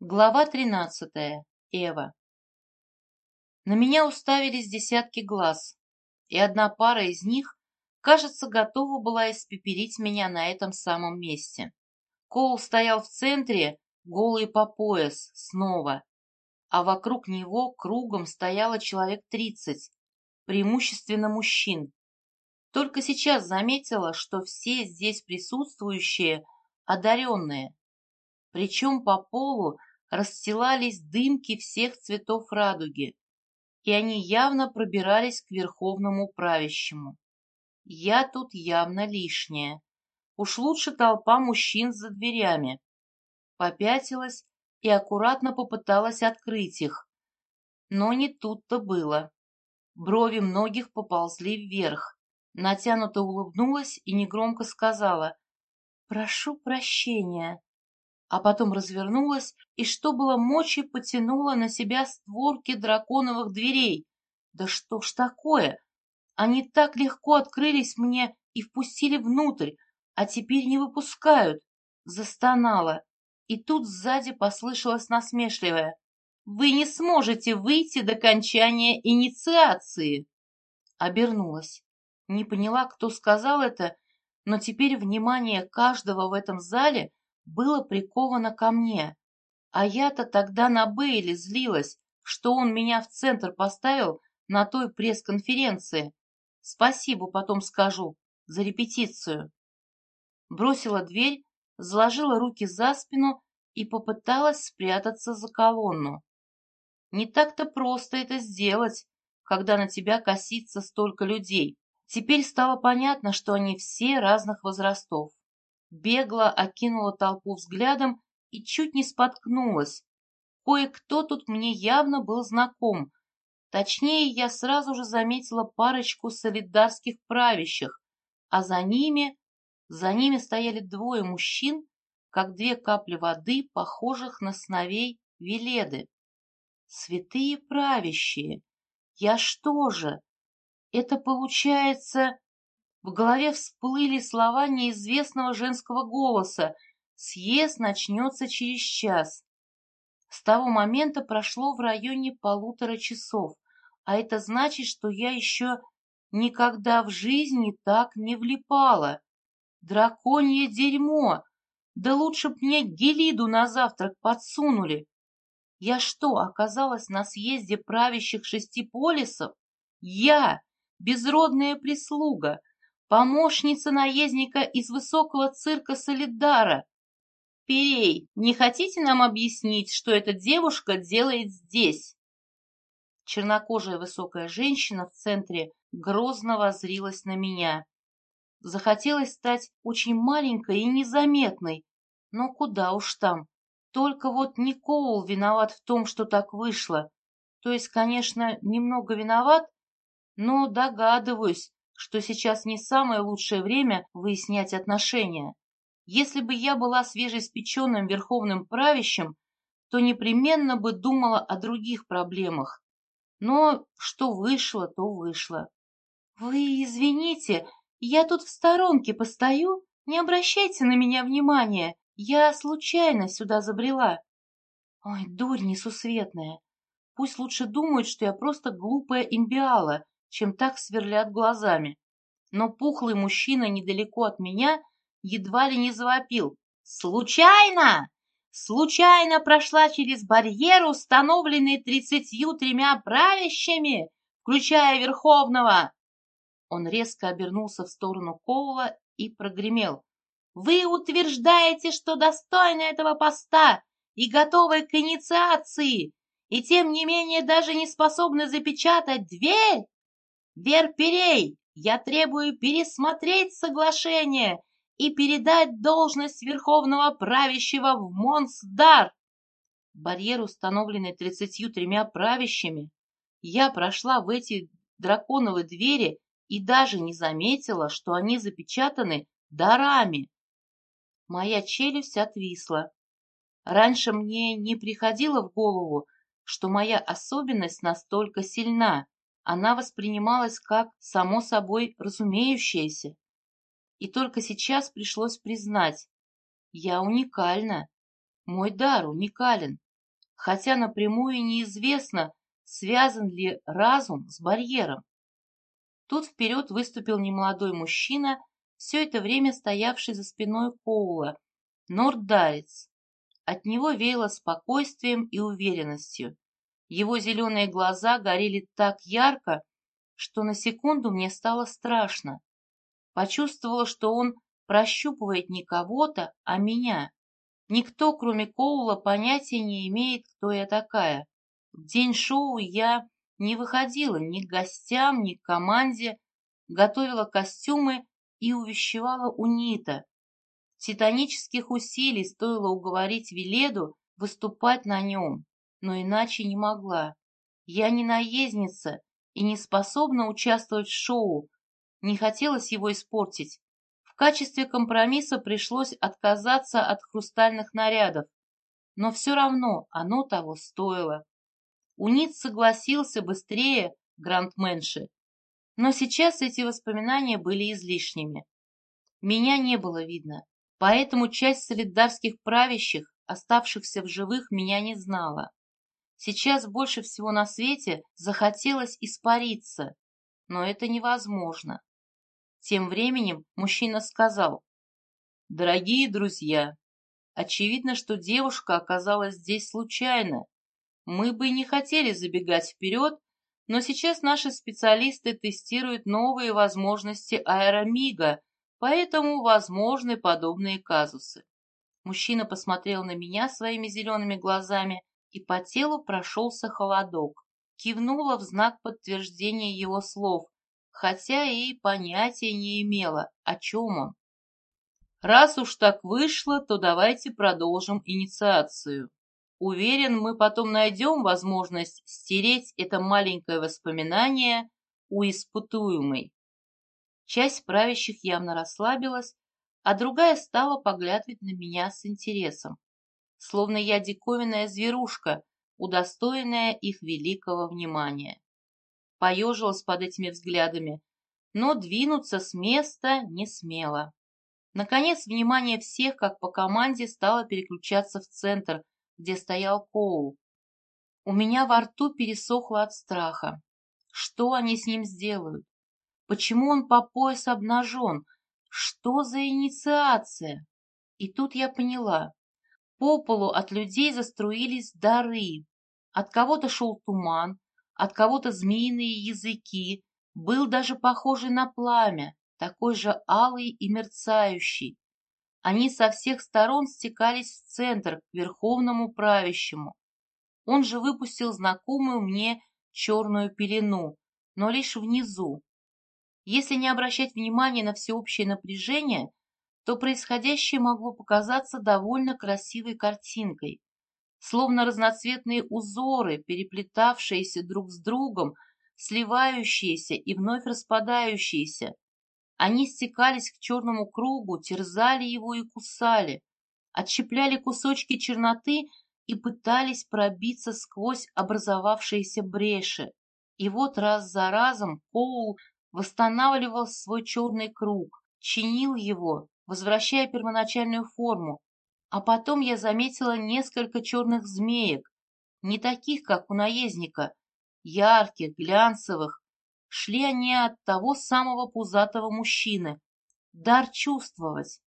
Глава тринадцатая. Эва. На меня уставились десятки глаз, и одна пара из них, кажется, готова была испепелить меня на этом самом месте. Коул стоял в центре, голый по пояс, снова, а вокруг него кругом стояло человек тридцать, преимущественно мужчин. Только сейчас заметила, что все здесь присутствующие одаренные, причем по полу расстилались дымки всех цветов радуги, и они явно пробирались к верховному правящему. Я тут явно лишняя. Уж лучше толпа мужчин за дверями. Попятилась и аккуратно попыталась открыть их. Но не тут-то было. Брови многих поползли вверх. Натянуто улыбнулась и негромко сказала «Прошу прощения» а потом развернулась и, что было мочи, потянула на себя створки драконовых дверей. Да что ж такое? Они так легко открылись мне и впустили внутрь, а теперь не выпускают. Застонала. И тут сзади послышалось насмешливое. «Вы не сможете выйти до кончания инициации!» Обернулась. Не поняла, кто сказал это, но теперь внимание каждого в этом зале было приковано ко мне. А я-то тогда на Бейли злилась, что он меня в центр поставил на той пресс-конференции. Спасибо потом скажу за репетицию. Бросила дверь, заложила руки за спину и попыталась спрятаться за колонну. Не так-то просто это сделать, когда на тебя косится столько людей. Теперь стало понятно, что они все разных возрастов бегло окинула толпу взглядом и чуть не споткнулась. Кое-кто тут мне явно был знаком. Точнее, я сразу же заметила парочку солидарских правящих, а за ними... За ними стояли двое мужчин, как две капли воды, похожих на сновей Веледы. Святые правящие! Я что же? Это получается... В голове всплыли слова неизвестного женского голоса «Съезд начнется через час». С того момента прошло в районе полутора часов, а это значит, что я еще никогда в жизни так не влипала. Драконье дерьмо! Да лучше б мне гелиду на завтрак подсунули. Я что, оказалась на съезде правящих шести полисов? Я, безродная прислуга, помощница наездника из высокого цирка Солидара. Перей, не хотите нам объяснить, что эта девушка делает здесь? Чернокожая высокая женщина в центре грозно возрилась на меня. Захотелось стать очень маленькой и незаметной, но куда уж там. Только вот Никол виноват в том, что так вышло. То есть, конечно, немного виноват, но догадываюсь, что сейчас не самое лучшее время выяснять отношения. Если бы я была свежеиспеченным верховным правящим, то непременно бы думала о других проблемах. Но что вышло, то вышло. Вы извините, я тут в сторонке постою, не обращайте на меня внимания, я случайно сюда забрела. Ой, дурь несусветная. Пусть лучше думают, что я просто глупая имбиала, чем так сверлят глазами. Но пухлый мужчина недалеко от меня едва ли не завопил. «Случайно! Случайно прошла через барьер, установленный тридцатью тремя правящими, включая Верховного!» Он резко обернулся в сторону Коула и прогремел. «Вы утверждаете, что достойны этого поста и готовы к инициации, и тем не менее даже не способны запечатать дверь? Верперей, я требую пересмотреть соглашение и передать должность верховного правящего в Монсдар. Барьер, установленный тридцатью тремя правящими, я прошла в эти драконовые двери и даже не заметила, что они запечатаны дарами. Моя челюсть отвисла. Раньше мне не приходило в голову, что моя особенность настолько сильна она воспринималась как само собой разумеющееся. И только сейчас пришлось признать, я уникальна, мой дар уникален, хотя напрямую неизвестно, связан ли разум с барьером. Тут вперед выступил немолодой мужчина, все это время стоявший за спиной Коула, Норддарец. От него веяло спокойствием и уверенностью. Его зеленые глаза горели так ярко, что на секунду мне стало страшно. Почувствовала, что он прощупывает не кого-то, а меня. Никто, кроме Коула, понятия не имеет, кто я такая. В день шоу я не выходила ни к гостям, ни к команде, готовила костюмы и увещевала Унита. Титанических усилий стоило уговорить Веледу выступать на нем, но иначе не могла. Я не наездница и не способна участвовать в шоу, не хотелось его испортить. В качестве компромисса пришлось отказаться от хрустальных нарядов, но все равно оно того стоило. Унит согласился быстрее грандменши, но сейчас эти воспоминания были излишними. Меня не было видно, поэтому часть солидарских правящих, оставшихся в живых, меня не знала. Сейчас больше всего на свете захотелось испариться, но это невозможно. Тем временем мужчина сказал, «Дорогие друзья, очевидно, что девушка оказалась здесь случайно, мы бы не хотели забегать вперед, но сейчас наши специалисты тестируют новые возможности аэромига, поэтому возможны подобные казусы. Мужчина посмотрел на меня своими зелеными глазами, и по телу прошелся холодок. Кивнула в знак подтверждения его слов, хотя и понятия не имела, о чем он. Раз уж так вышло, то давайте продолжим инициацию. Уверен, мы потом найдем возможность стереть это маленькое воспоминание у испытуемой. Часть правящих явно расслабилась, а другая стала поглядывать на меня с интересом, словно я диковинная зверушка, удостоенная их великого внимания. Поежилась под этими взглядами, но двинуться с места не смела. Наконец, внимание всех, как по команде, стало переключаться в центр – где стоял Коул. У меня во рту пересохло от страха. Что они с ним сделают? Почему он по пояс обнажен? Что за инициация? И тут я поняла. По полу от людей заструились дары. От кого-то шел туман, от кого-то змеиные языки. Был даже похожий на пламя, такой же алый и мерцающий. Они со всех сторон стекались в центр, к верховному правящему. Он же выпустил знакомую мне черную пелену, но лишь внизу. Если не обращать внимания на всеобщее напряжение, то происходящее могло показаться довольно красивой картинкой, словно разноцветные узоры, переплетавшиеся друг с другом, сливающиеся и вновь распадающиеся, они стекались к черному кругу, терзали его и кусали, отщепляли кусочки черноты и пытались пробиться сквозь образовавшиеся бреши. И вот раз за разом Коул восстанавливал свой черный круг, чинил его, возвращая первоначальную форму. А потом я заметила несколько черных змеек, не таких, как у наездника, ярких, глянцевых, Шли они от того самого пузатого мужчины. Дар чувствовать.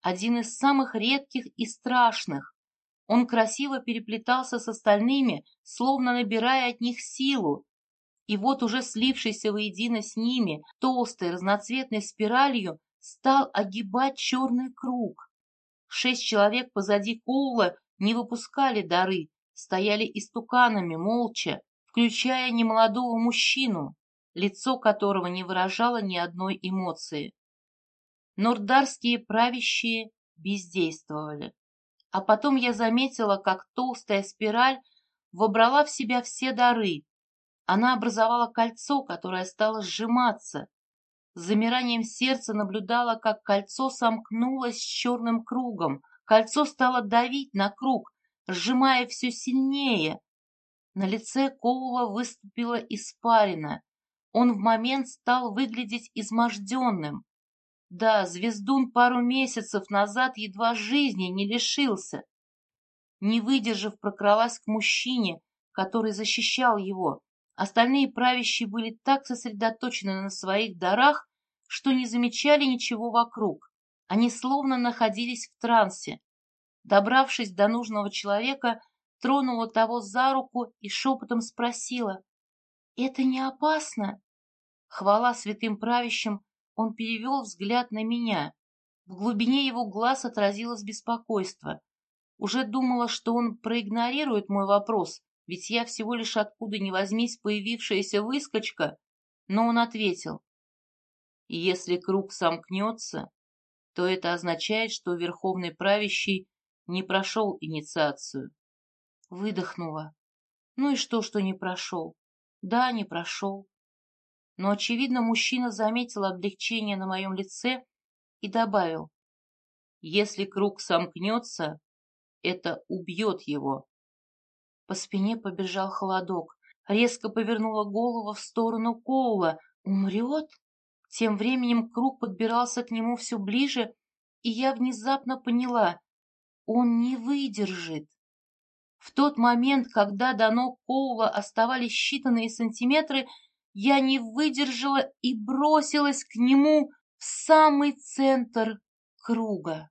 Один из самых редких и страшных. Он красиво переплетался с остальными, словно набирая от них силу. И вот уже слившийся воедино с ними, толстой разноцветной спиралью, стал огибать черный круг. Шесть человек позади Коула не выпускали дары, стояли истуканами, молча, включая немолодого мужчину лицо которого не выражало ни одной эмоции. Нордарские правящие бездействовали. А потом я заметила, как толстая спираль вобрала в себя все дары. Она образовала кольцо, которое стало сжиматься. С замиранием сердца наблюдала, как кольцо сомкнулось с черным кругом. Кольцо стало давить на круг, сжимая все сильнее. На лице Коула выступила испарина. Он в момент стал выглядеть изможденным. Да, звездун пару месяцев назад едва жизни не лишился. не выдержав, прокралась к мужчине, который защищал его. Остальные правящие были так сосредоточены на своих дарах, что не замечали ничего вокруг. Они словно находились в трансе. Добравшись до нужного человека, тронула того за руку и шепотом спросила, «Это не опасно?» Хвала святым правящим, он перевел взгляд на меня. В глубине его глаз отразилось беспокойство. Уже думала, что он проигнорирует мой вопрос, ведь я всего лишь откуда ни возьмись появившаяся выскочка, но он ответил. Если круг сомкнется, то это означает, что Верховный Правящий не прошел инициацию. Выдохнула. Ну и что, что не прошел? Да, не прошел. Но, очевидно, мужчина заметил облегчение на моем лице и добавил. Если круг сомкнется, это убьет его. По спине побежал холодок. Резко повернула голову в сторону Коула. Умрет? Тем временем круг подбирался к нему все ближе, и я внезапно поняла, он не выдержит. В тот момент, когда до ног Коула оставались считанные сантиметры, я не выдержала и бросилась к нему в самый центр круга.